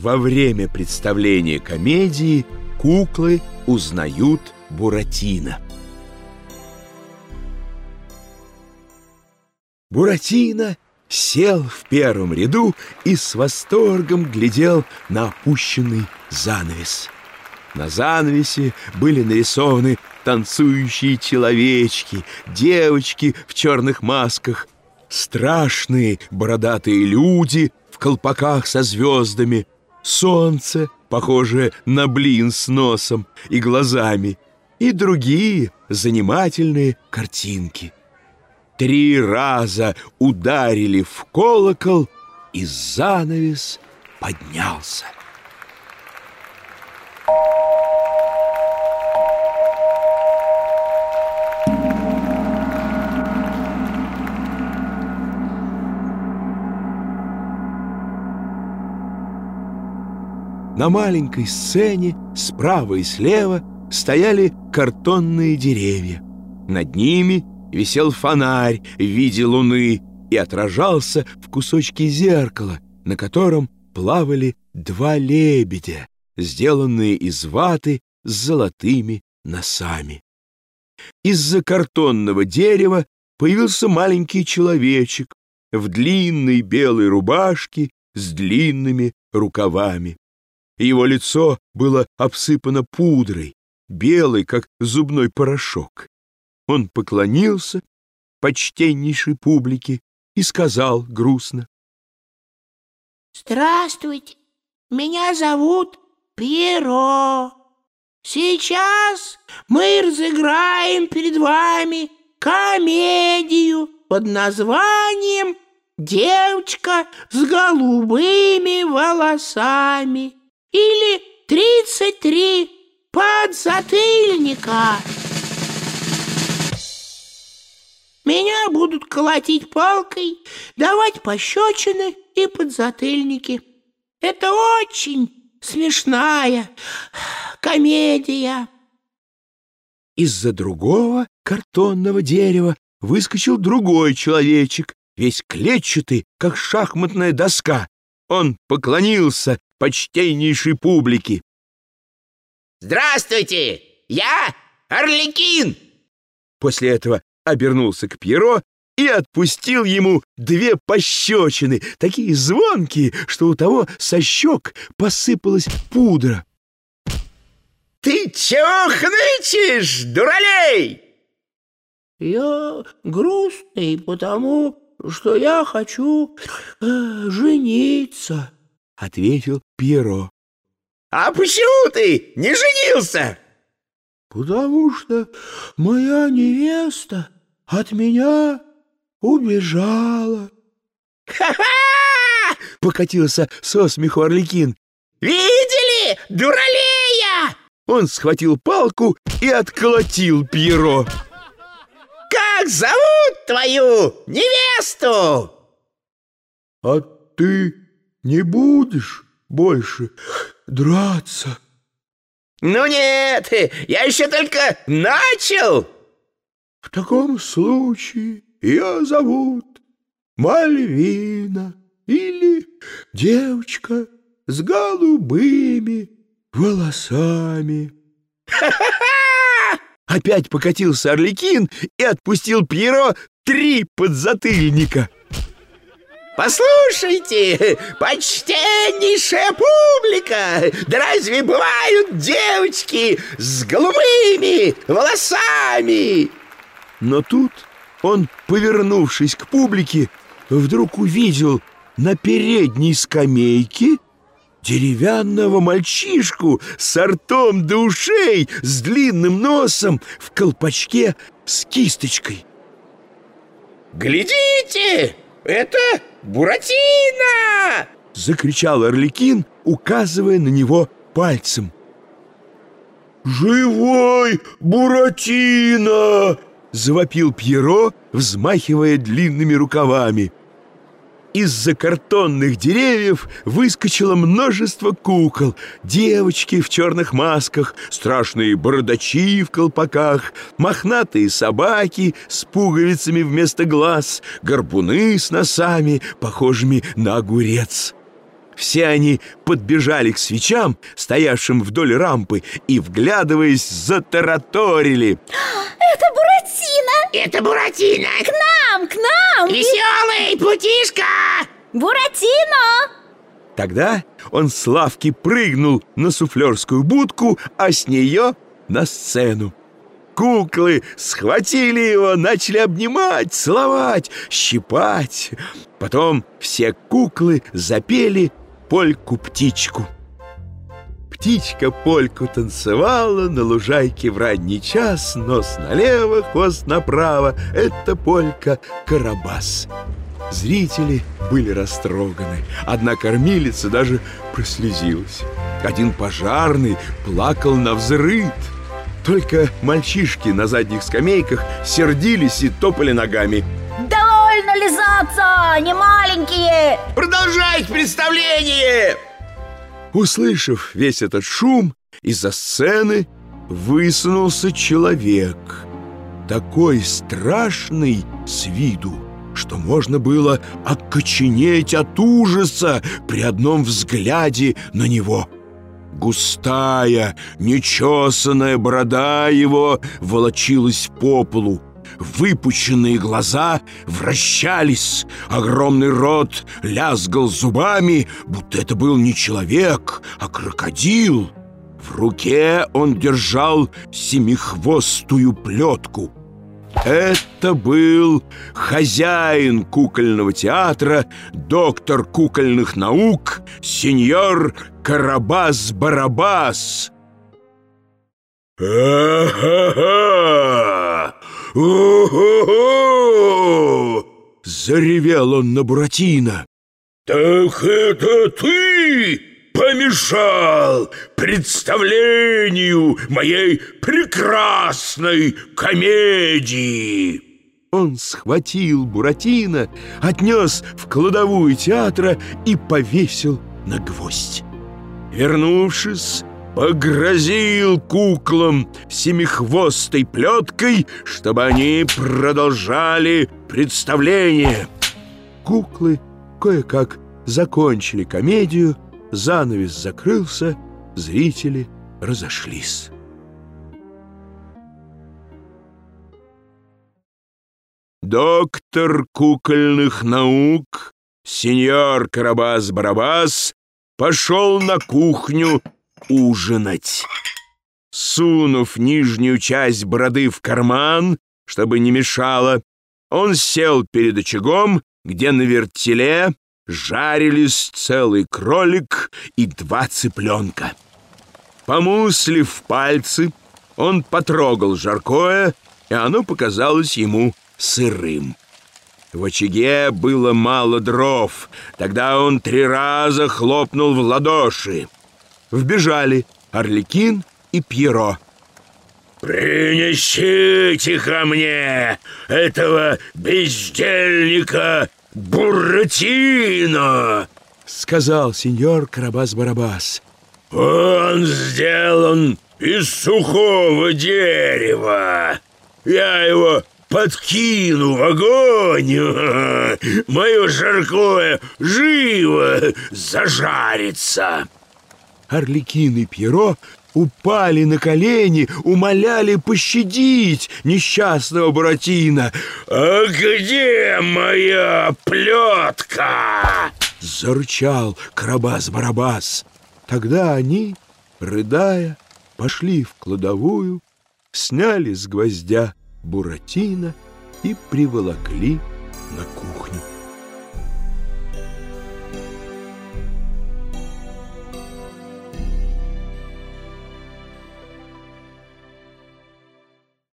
Во время представления комедии куклы узнают Буратино. Буратино сел в первом ряду и с восторгом глядел на опущенный занавес. На занавесе были нарисованы танцующие человечки, девочки в черных масках, страшные бородатые люди в колпаках со звездами, солнце, похожее на блин с носом и глазами, и другие занимательные картинки. Три раза ударили в колокол, и занавес поднялся. На маленькой сцене справа и слева стояли картонные деревья. Над ними висел фонарь в виде луны и отражался в кусочке зеркала, на котором плавали два лебедя, сделанные из ваты с золотыми носами. Из-за картонного дерева появился маленький человечек в длинной белой рубашке с длинными рукавами. Его лицо было обсыпано пудрой, белой, как зубной порошок. Он поклонился почтеннейшей публике и сказал грустно. «Здравствуйте, меня зовут Пьеро. Сейчас мы разыграем перед вами комедию под названием «Девочка с голубыми волосами» или «Тридцать три подзатыльника». Меня будут колотить палкой, давать пощечины и подзатыльники. Это очень смешная комедия. Из-за другого картонного дерева выскочил другой человечек, весь клетчатый, как шахматная доска. Он поклонился почтеннейшей публике. «Здравствуйте! Я Орликин!» После этого обернулся к Пьеро и отпустил ему две пощечины, такие звонкие, что у того со щек посыпалась пудра. «Ты чего хнычешь, дуралей?» «Я грустный, потому что я хочу э, жениться», — ответил Пьеро. «А почему ты не женился?» «Потому что моя невеста от меня убежала. «Ха-ха!» — покатился со смеху Орликин. «Видели, дуралея?» Он схватил палку и отколотил Пьеро. «Как зовут твою невесту?» «А ты не будешь больше драться?» «Ну нет, я еще только начал!» «В таком случае ее зовут Мальвина или девочка с голубыми волосами». «Ха-ха-ха!» Опять покатился Орликин и отпустил Пьеро три подзатыльника. Послушайте, почтеннейшая публика, да разве бывают девочки с голубыми волосами? Но тут он, повернувшись к публике, вдруг увидел на передней скамейке деревянного мальчишку с ртом до ушей, с длинным носом, в колпачке с кисточкой. «Глядите, это Буратино!» — закричал Орликин, указывая на него пальцем. «Живой Буратино!» — завопил Пьеро, взмахивая длинными рукавами. Из-за картонных деревьев выскочило множество кукол, девочки в черных масках, страшные бородачи в колпаках, мохнатые собаки с пуговицами вместо глаз, горбуны с носами, похожими на огурец. Все они подбежали к свечам, стоявшим вдоль рампы, и, вглядываясь, затараторили. Это Буратино! Это Буратино! К нам, к нам! Веселый путишка! Буратино! Тогда он с лавки прыгнул на суфлерскую будку, а с нее на сцену. Куклы схватили его, начали обнимать, целовать, щипать. Потом все куклы запели польку-птичку. Птичка польку танцевала на лужайке в ранний час, нос налево, хвост направо. Это полька Карабас. Зрители были растроганы. Одна кормилица даже прослезилась. Один пожарный плакал на взрыд. Только мальчишки на задних скамейках сердились и топали ногами. Довольно лизаться, не маленькие! Продолжайте представление! Услышав весь этот шум, из-за сцены высунулся человек. Такой страшный с виду, что можно было окоченеть от ужаса при одном взгляде на него. Густая, нечесанная борода его волочилась по полу. Выпученные глаза вращались, огромный рот лязгал зубами, будто это был не человек, а крокодил. В руке он держал семихвостую плетку. Это был хозяин кукольного театра, доктор кукольных наук, сеньор Карабас-Барабас. «Ха-ха-ха! У-ху-ху!» Заревел он на Буратино. «Так это ты помешал представлению моей прекрасной комедии!» Он схватил Буратино, отнес в кладовую театра и повесил на гвоздь. Вернувшись, погрозил куклам семихвостой плеткой, чтобы они продолжали представление. Куклы кое-как закончили комедию, занавес закрылся, зрители разошлись. Доктор кукольных наук, сеньор Карабас-Барабас, пошел на кухню ужинать. Сунув нижнюю часть бороды в карман, чтобы не мешало, он сел перед очагом, где на вертеле жарились целый кролик и два цыпленка. Помуслив пальцы, он потрогал жаркое, и оно показалось ему сырым. В очаге было мало дров. Тогда он три раза хлопнул в ладоши. Вбежали Орликин и Пьеро. «Принесите ко мне этого бездельника Буратино!» Сказал сеньор Карабас-Барабас. «Он сделан из сухого дерева. Я его подкину в огонь, мое жаркое живо зажарится!» Орликин и Пьеро упали на колени, умоляли пощадить несчастного Буратино. «А где моя плетка?» — зарычал Карабас-Барабас. Тогда они, рыдая, пошли в кладовую, сняли с гвоздя Буратино и приволокли на кухню.